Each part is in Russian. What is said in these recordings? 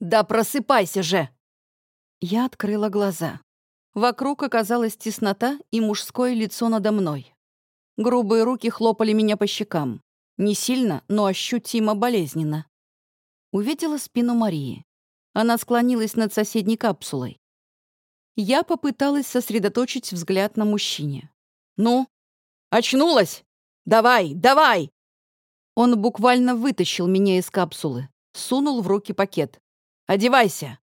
«Да просыпайся же!» Я открыла глаза. Вокруг оказалась теснота и мужское лицо надо мной. Грубые руки хлопали меня по щекам. Не сильно, но ощутимо болезненно. Увидела спину Марии. Она склонилась над соседней капсулой. Я попыталась сосредоточить взгляд на мужчине. «Ну? Очнулась? Давай, давай!» Он буквально вытащил меня из капсулы, сунул в руки пакет. «Одевайся!»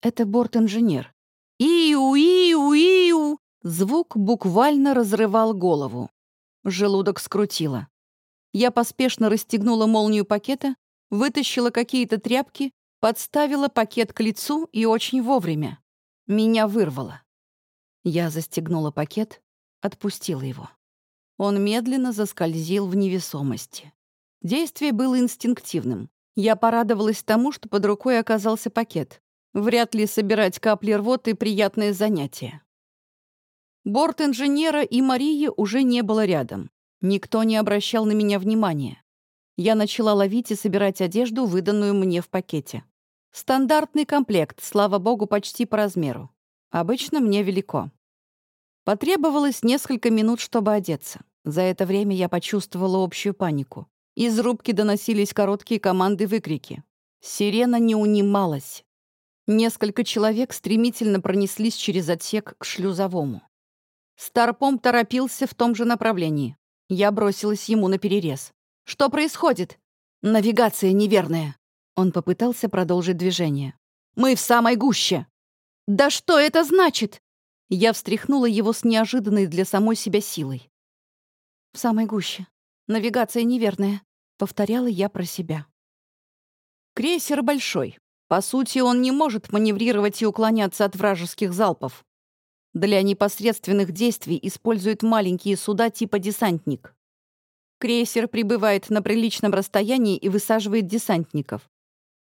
Это борт-инженер. «Иу, иу, иу!» Звук буквально разрывал голову. Желудок скрутило. Я поспешно расстегнула молнию пакета, вытащила какие-то тряпки, подставила пакет к лицу и очень вовремя. Меня вырвало. Я застегнула пакет, отпустила его. Он медленно заскользил в невесомости. Действие было инстинктивным. Я порадовалась тому, что под рукой оказался пакет. Вряд ли собирать капли рвоты — приятное занятие. Борт инженера и Марии уже не было рядом. Никто не обращал на меня внимания. Я начала ловить и собирать одежду, выданную мне в пакете. Стандартный комплект, слава богу, почти по размеру. Обычно мне велико. Потребовалось несколько минут, чтобы одеться. За это время я почувствовала общую панику. Из рубки доносились короткие команды-выкрики. Сирена не унималась. Несколько человек стремительно пронеслись через отсек к шлюзовому. Старпом торопился в том же направлении. Я бросилась ему на перерез. «Что происходит?» «Навигация неверная». Он попытался продолжить движение. «Мы в самой гуще!» «Да что это значит?» Я встряхнула его с неожиданной для самой себя силой. «В самой гуще. Навигация неверная», — повторяла я про себя. Крейсер большой. По сути, он не может маневрировать и уклоняться от вражеских залпов. Для непосредственных действий используют маленькие суда типа «десантник». Крейсер прибывает на приличном расстоянии и высаживает десантников.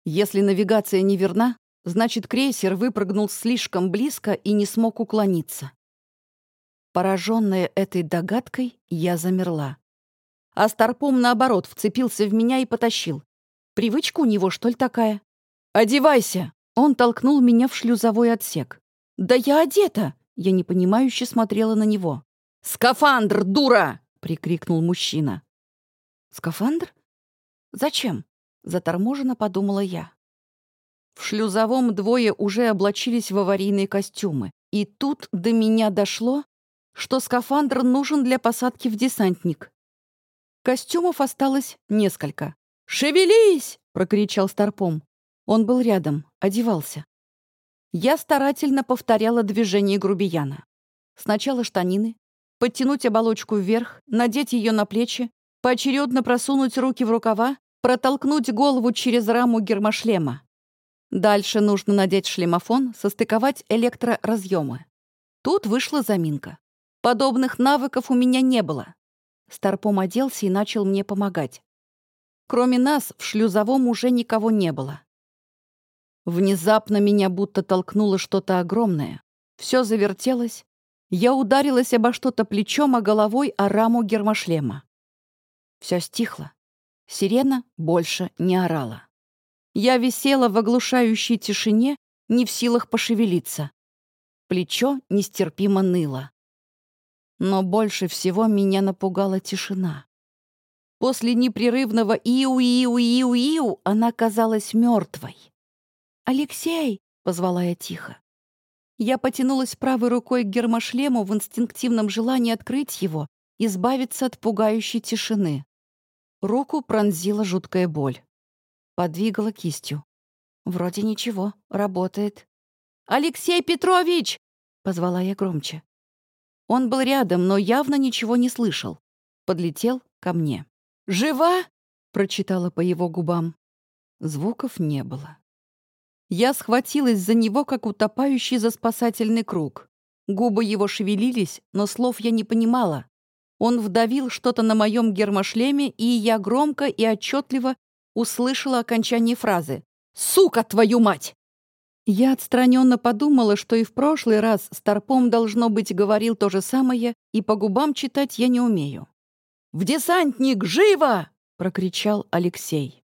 Если навигация не верна, значит, крейсер выпрыгнул слишком близко и не смог уклониться. Пораженная этой догадкой, я замерла. А Старпом, наоборот, вцепился в меня и потащил. Привычка у него, что ли, такая? «Одевайся!» Он толкнул меня в шлюзовой отсек. «Да я одета!» Я непонимающе смотрела на него. «Скафандр, дура!» — прикрикнул мужчина. «Скафандр? Зачем?» — заторможенно подумала я. В шлюзовом двое уже облачились в аварийные костюмы. И тут до меня дошло, что скафандр нужен для посадки в десантник. Костюмов осталось несколько. «Шевелись!» — прокричал Старпом. Он был рядом, одевался. Я старательно повторяла движение грубияна. Сначала штанины, подтянуть оболочку вверх, надеть ее на плечи, поочередно просунуть руки в рукава, протолкнуть голову через раму гермошлема. Дальше нужно надеть шлемофон, состыковать электроразъемы. Тут вышла заминка. Подобных навыков у меня не было. Старпом оделся и начал мне помогать. Кроме нас, в шлюзовом уже никого не было. Внезапно меня будто толкнуло что-то огромное. Все завертелось. Я ударилась обо что-то плечом, а головой о раму гермошлема. Все стихло. Сирена больше не орала. Я висела в оглушающей тишине, не в силах пошевелиться. Плечо нестерпимо ныло. Но больше всего меня напугала тишина. После непрерывного «иу-иу-иу-иу» она казалась мертвой. «Алексей!» — позвала я тихо. Я потянулась правой рукой к гермошлему в инстинктивном желании открыть его, избавиться от пугающей тишины. Руку пронзила жуткая боль. Подвигала кистью. Вроде ничего, работает. «Алексей Петрович!» — позвала я громче. Он был рядом, но явно ничего не слышал. Подлетел ко мне. «Жива?» — прочитала по его губам. Звуков не было. Я схватилась за него, как утопающий за спасательный круг. Губы его шевелились, но слов я не понимала. Он вдавил что-то на моем гермошлеме, и я громко и отчетливо услышала окончание фразы «Сука, твою мать!». Я отстраненно подумала, что и в прошлый раз Старпом, должно быть, говорил то же самое, и по губам читать я не умею. «В десантник, живо!» — прокричал Алексей.